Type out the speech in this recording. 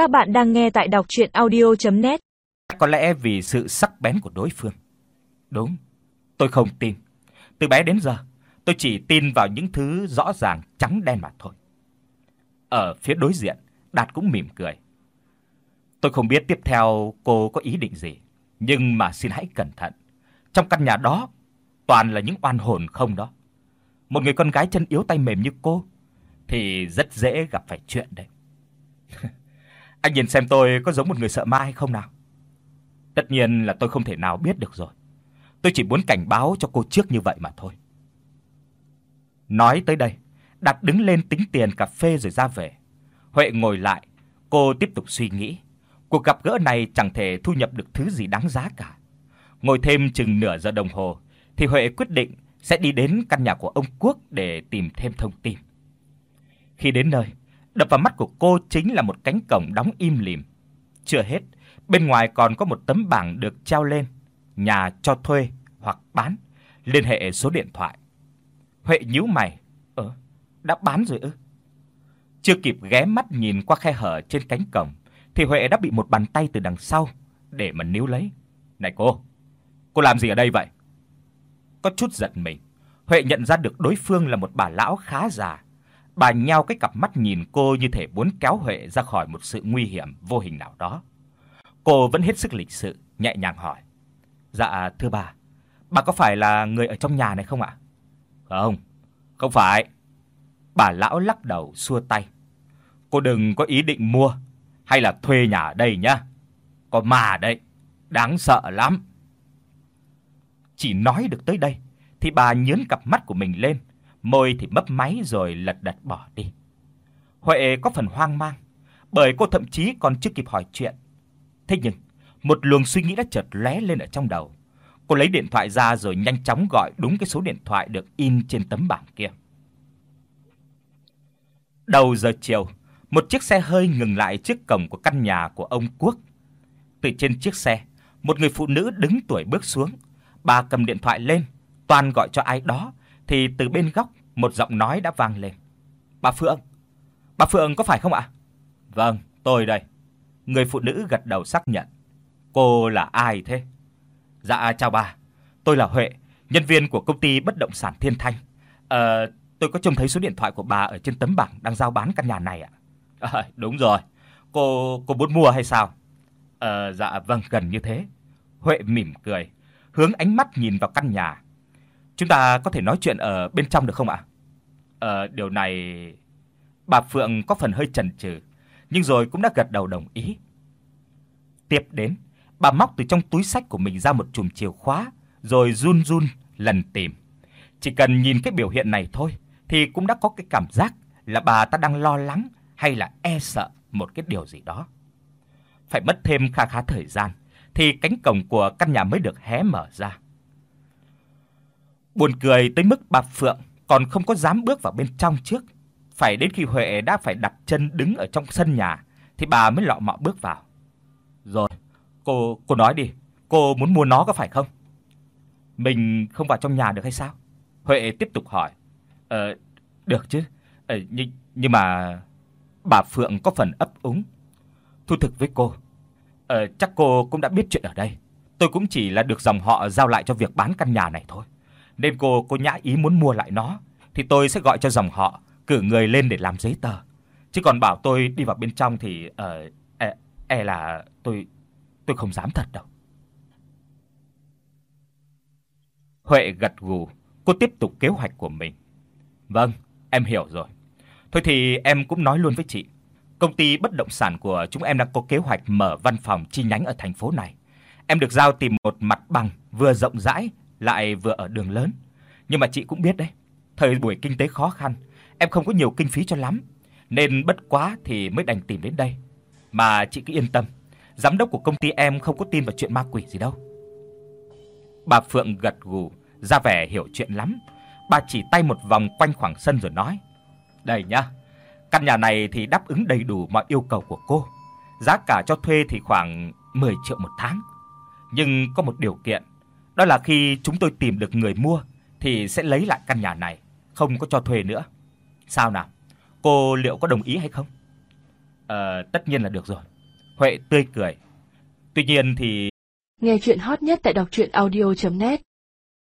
Các bạn đang nghe tại đọc audio net Có lẽ vì sự sắc bén của đối phương. Đúng, tôi không tin. Từ bé đến giờ, tôi chỉ tin vào những thứ rõ ràng trắng đen mà thôi. Ở phía đối diện, Đạt cũng mỉm cười. Tôi không biết tiếp theo cô có ý định gì, nhưng mà xin hãy cẩn thận. Trong căn nhà đó toàn là những oan hồn không đó. Một người con gái chân yếu tay mềm như cô thì rất dễ gặp phải chuyện đấy. Anh nhìn xem tôi có giống một người sợ ma hay không nào? Tất nhiên là tôi không thể nào biết được rồi. Tôi chỉ muốn cảnh báo cho cô trước như vậy mà thôi. Nói tới đây, Đạt đứng lên tính tiền cà phê rồi ra về. Huệ ngồi lại, cô tiếp tục suy nghĩ. Cuộc gặp gỡ này chẳng thể thu nhập được thứ gì đáng giá cả. Ngồi thêm chừng nửa giờ đồng hồ thì Huệ quyết định sẽ đi đến căn nhà của ông Quốc để tìm thêm thông tin. Khi đến nơi, đập vào mắt của cô chính là một cánh cổng đóng im lìm. Chưa hết, bên ngoài còn có một tấm bảng được treo lên, nhà cho thuê hoặc bán, liên hệ số điện thoại. Huệ nhíu mày, "Ơ, đã bán rồi ư?" Chưa kịp ghé mắt nhìn qua khe hở trên cánh cổng thì Huệ đã bị một bàn tay từ đằng sau để mà níu lấy. "Này cô, cô làm gì ở đây vậy?" Có chút giật mình, Huệ nhận ra được đối phương là một bà lão khá già. Bà nheo cái cặp mắt nhìn cô như thể muốn kéo Huệ ra khỏi một sự nguy hiểm vô hình nào đó. Cô vẫn hết sức lịch sự, nhẹ nhàng hỏi: "Dạ thưa bà, bà có phải là người ở trong nhà này không ạ?" "Không, không phải." Bà lão lắc đầu xua tay. "Cô đừng có ý định mua hay là thuê nhà ở đây nhá. Có ma đấy, đáng sợ lắm." Chỉ nói được tới đây thì bà nhướng cặp mắt của mình lên, môi thì mấp máy rồi lật đật bỏ đi. Huệ có phần hoang mang, bởi cô thậm chí còn chưa kịp hỏi chuyện. Thế nhưng, một luồng suy nghĩ đã chợt lóe lên ở trong đầu. Cô lấy điện thoại ra rồi nhanh chóng gọi đúng cái số điện thoại được in trên tấm bảng kia. Đầu giờ chiều, một chiếc xe hơi ngừng lại trước cổng của căn nhà của ông Quốc. Từ trên chiếc xe, một người phụ nữ đứng tuổi bước xuống. Bà cầm điện thoại lên, toàn gọi cho ai đó thì từ bên góc một giọng nói đã vang lên. "Bà Phượng, bà Phượng có phải không ạ?" "Vâng, tôi đây." Người phụ nữ gật đầu xác nhận. "Cô là ai thế?" "Dạ chào bà, tôi là Huệ, nhân viên của công ty bất động sản Thiên Thanh. Ờ, tôi có trông thấy số điện thoại của bà ở trên tấm bảng đang giao bán căn nhà này ạ." "À, đúng rồi. Cô cô muốn mua hay sao?" "Ờ dạ vâng, gần như thế." Huệ mỉm cười, hướng ánh mắt nhìn vào căn nhà. "Chúng ta có thể nói chuyện ở bên trong được không ạ?" "Ờ điều này..." Bà Phượng có phần hơi chần chừ, nhưng rồi cũng đã gật đầu đồng ý. Tiếp đến, bà móc từ trong túi sách của mình ra một chùm chìa khóa, rồi run run lần tìm. Chỉ cần nhìn cái biểu hiện này thôi thì cũng đã có cái cảm giác là bà ta đang lo lắng hay là e sợ một cái điều gì đó. Phải mất thêm kha khá thời gian thì cánh cổng của căn nhà mới được hé mở ra. Buồn cười tới mức bà Phượng còn không có dám bước vào bên trong trước, phải đến khi Huệ đã phải đặt chân đứng ở trong sân nhà thì bà mới lọ mọ bước vào. "Rồi, cô cô nói đi, cô muốn mua nó có phải không?" "Mình không vào trong nhà được hay sao?" Huệ tiếp tục hỏi. "Ờ, được chứ. Ờ nhưng nhưng mà bà Phượng có phần ấp úng. Thu thực với cô, ờ chắc cô cũng đã biết chuyện ở đây. Tôi cũng chỉ là được dòng họ giao lại cho việc bán căn nhà này thôi. Nên cô cô nhã ý muốn mua lại nó thì tôi sẽ gọi cho dòng họ cử người lên để làm giấy tờ. Chứ còn bảo tôi đi vào bên trong thì ờ e, e là tôi tôi không dám thật đâu. Huệ gật gù, cô tiếp tục kế hoạch của mình. Vâng, em hiểu rồi. Thôi thì em cũng nói luôn với chị. Công ty bất động sản của chúng em đang có kế hoạch mở văn phòng chi nhánh ở thành phố này. Em được giao tìm một mặt bằng vừa rộng rãi lại vừa ở đường lớn. Nhưng mà chị cũng biết đấy, thời buổi kinh tế khó khăn, em không có nhiều kinh phí cho lắm, nên bất quá thì mới đành tìm đến đây. Mà chị cứ yên tâm, giám đốc của công ty em không có tin vào chuyện ma quỷ gì đâu. Bà Phượng gật gù, ra vẻ hiểu chuyện lắm. Bà chỉ tay một vòng quanh khoảng sân rồi nói: "Đây nhá, căn nhà này thì đáp ứng đầy đủ mọi yêu cầu của cô. Giá cả cho thuê thì khoảng 10 triệu một tháng. Nhưng có một điều kiện, đó là khi chúng tôi tìm được người mua thì sẽ lấy lại căn nhà này, không có cho thuê nữa. Sao nào? Cô liệu có đồng ý hay không?" Ờ, tất nhiên là được rồi. Huệ tươi cười. Tuy nhiên thì Nghe chuyện hot nhất tại đọc audio net